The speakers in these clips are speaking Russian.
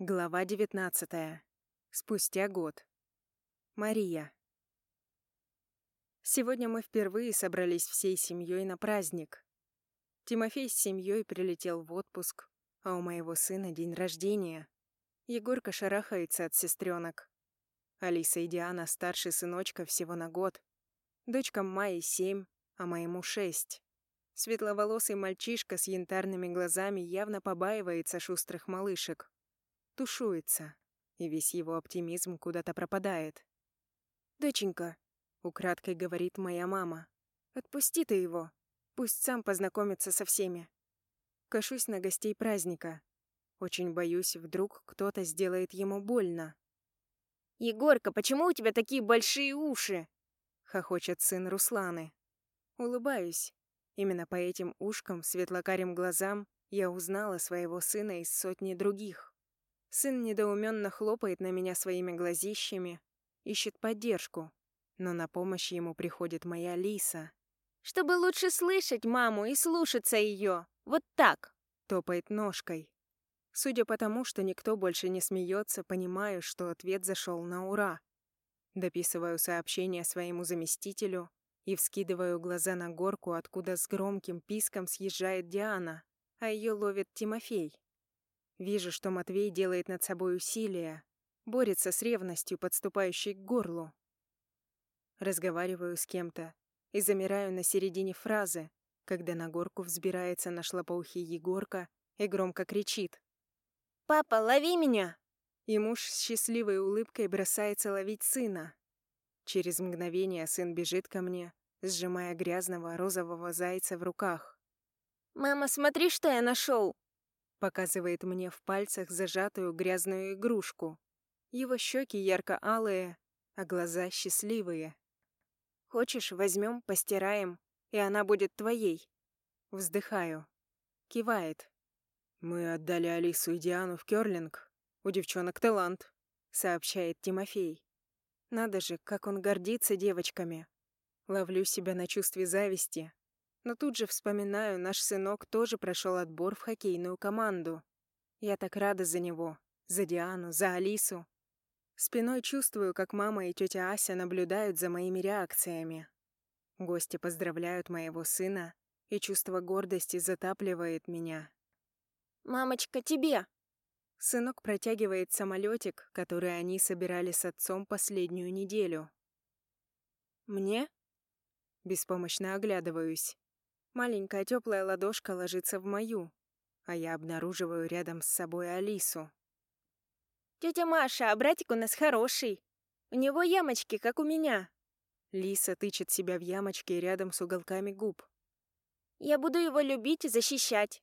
Глава 19. Спустя год. Мария. Сегодня мы впервые собрались всей семьей на праздник. Тимофей с семьей прилетел в отпуск, а у моего сына день рождения. Егорка шарахается от сестренок. Алиса и Диана старше сыночка всего на год. Дочкам Майи семь, а моему шесть. Светловолосый мальчишка с янтарными глазами явно побаивается шустрых малышек тушуется, и весь его оптимизм куда-то пропадает. «Доченька», — украдкой говорит моя мама, — «отпусти ты его, пусть сам познакомится со всеми». Кашусь на гостей праздника. Очень боюсь, вдруг кто-то сделает ему больно. «Егорка, почему у тебя такие большие уши?» — хохочет сын Русланы. Улыбаюсь. Именно по этим ушкам, светлокарим глазам я узнала своего сына из сотни других. Сын недоуменно хлопает на меня своими глазищами, ищет поддержку, но на помощь ему приходит моя Лиса. «Чтобы лучше слышать маму и слушаться ее, вот так!» Топает ножкой. Судя по тому, что никто больше не смеется, понимаю, что ответ зашел на ура. Дописываю сообщение своему заместителю и вскидываю глаза на горку, откуда с громким писком съезжает Диана, а ее ловит Тимофей. Вижу, что Матвей делает над собой усилия, борется с ревностью, подступающей к горлу. Разговариваю с кем-то и замираю на середине фразы, когда на горку взбирается наш лопоухий Егорка и громко кричит. «Папа, лови меня!» И муж с счастливой улыбкой бросается ловить сына. Через мгновение сын бежит ко мне, сжимая грязного розового зайца в руках. «Мама, смотри, что я нашел! Показывает мне в пальцах зажатую грязную игрушку. Его щеки ярко-алые, а глаза счастливые. Хочешь, возьмем, постираем, и она будет твоей. Вздыхаю. Кивает. Мы отдали Алису и Диану в Кёрлинг. У девчонок талант, сообщает Тимофей. Надо же, как он гордится девочками. Ловлю себя на чувстве зависти, но тут же вспоминаю, наш сынок тоже прошел отбор в хоккейную команду. Я так рада за него, за Диану, за Алису. Спиной чувствую, как мама и тетя Ася наблюдают за моими реакциями. Гости поздравляют моего сына, и чувство гордости затапливает меня. «Мамочка, тебе!» Сынок протягивает самолетик, который они собирали с отцом последнюю неделю. «Мне?» Беспомощно оглядываюсь. Маленькая теплая ладошка ложится в мою, а я обнаруживаю рядом с собой Алису. «Тетя Маша, а братик у нас хороший. У него ямочки, как у меня». Лиса тычет себя в ямочки рядом с уголками губ. «Я буду его любить и защищать».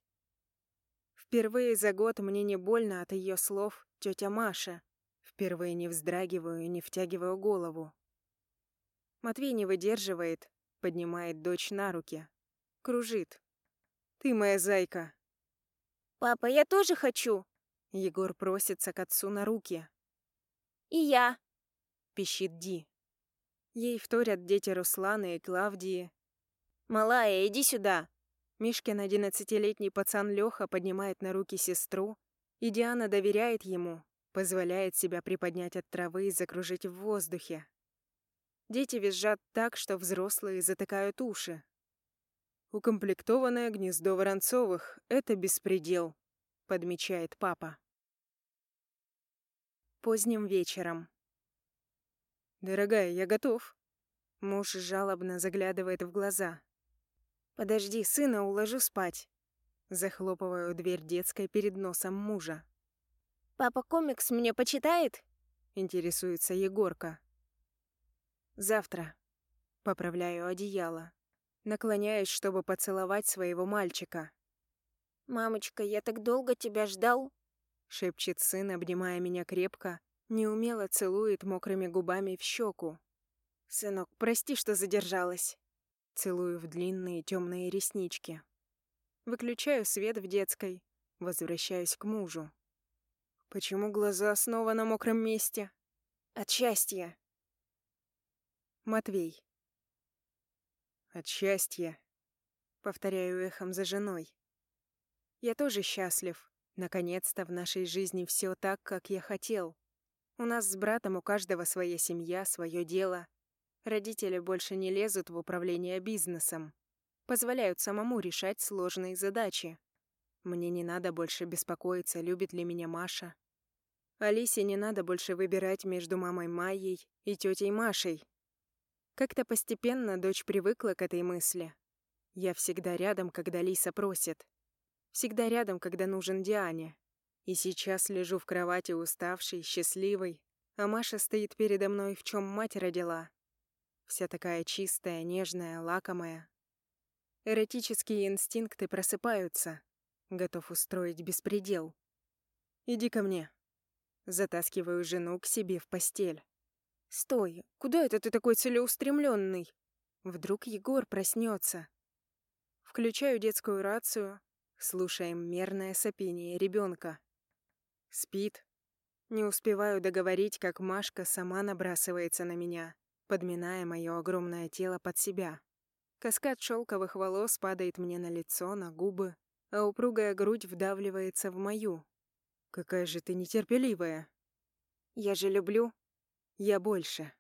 Впервые за год мне не больно от ее слов «тетя Маша». Впервые не вздрагиваю и не втягиваю голову. Матвей не выдерживает, поднимает дочь на руки, кружит. «Ты моя зайка». «Папа, я тоже хочу». Егор просится к отцу на руки. «И я», — пищит Ди. Ей вторят дети Русланы и Клавдии. «Малая, иди сюда». Мишкин одиннадцатилетний пацан Лёха поднимает на руки сестру, и Диана доверяет ему, позволяет себя приподнять от травы и закружить в воздухе. Дети визжат так, что взрослые затыкают уши. «Укомплектованное гнездо Воронцовых — это беспредел», — подмечает папа. Поздним вечером. «Дорогая, я готов». Муж жалобно заглядывает в глаза. «Подожди, сына уложу спать». Захлопываю дверь детской перед носом мужа. «Папа комикс мне почитает?» Интересуется Егорка. «Завтра». Поправляю одеяло. Наклоняюсь, чтобы поцеловать своего мальчика. «Мамочка, я так долго тебя ждал!» Шепчет сын, обнимая меня крепко, неумело целует мокрыми губами в щеку. «Сынок, прости, что задержалась!» Целую в длинные темные реснички. Выключаю свет в детской, возвращаюсь к мужу. Почему глаза снова на мокром месте? От счастья. Матвей. От счастья. Повторяю эхом за женой. Я тоже счастлив, Наконец-то в нашей жизни все так, как я хотел. У нас с братом у каждого своя семья, свое дело. Родители больше не лезут в управление бизнесом. Позволяют самому решать сложные задачи. Мне не надо больше беспокоиться, любит ли меня Маша. Алисе не надо больше выбирать между мамой Майей и тетей Машей. Как-то постепенно дочь привыкла к этой мысли. Я всегда рядом, когда Лиса просит. Всегда рядом, когда нужен Диане. И сейчас лежу в кровати уставший, счастливый, а Маша стоит передо мной, в чем мать родила. Вся такая чистая, нежная, лакомая. Эротические инстинкты просыпаются. Готов устроить беспредел. «Иди ко мне». Затаскиваю жену к себе в постель. «Стой! Куда это ты такой целеустремленный? Вдруг Егор проснется. Включаю детскую рацию, слушаем мерное сопение ребенка. Спит. Не успеваю договорить, как Машка сама набрасывается на меня, подминая мое огромное тело под себя. Каскад шелковых волос падает мне на лицо, на губы, а упругая грудь вдавливается в мою. «Какая же ты нетерпеливая!» «Я же люблю!» «Я больше!»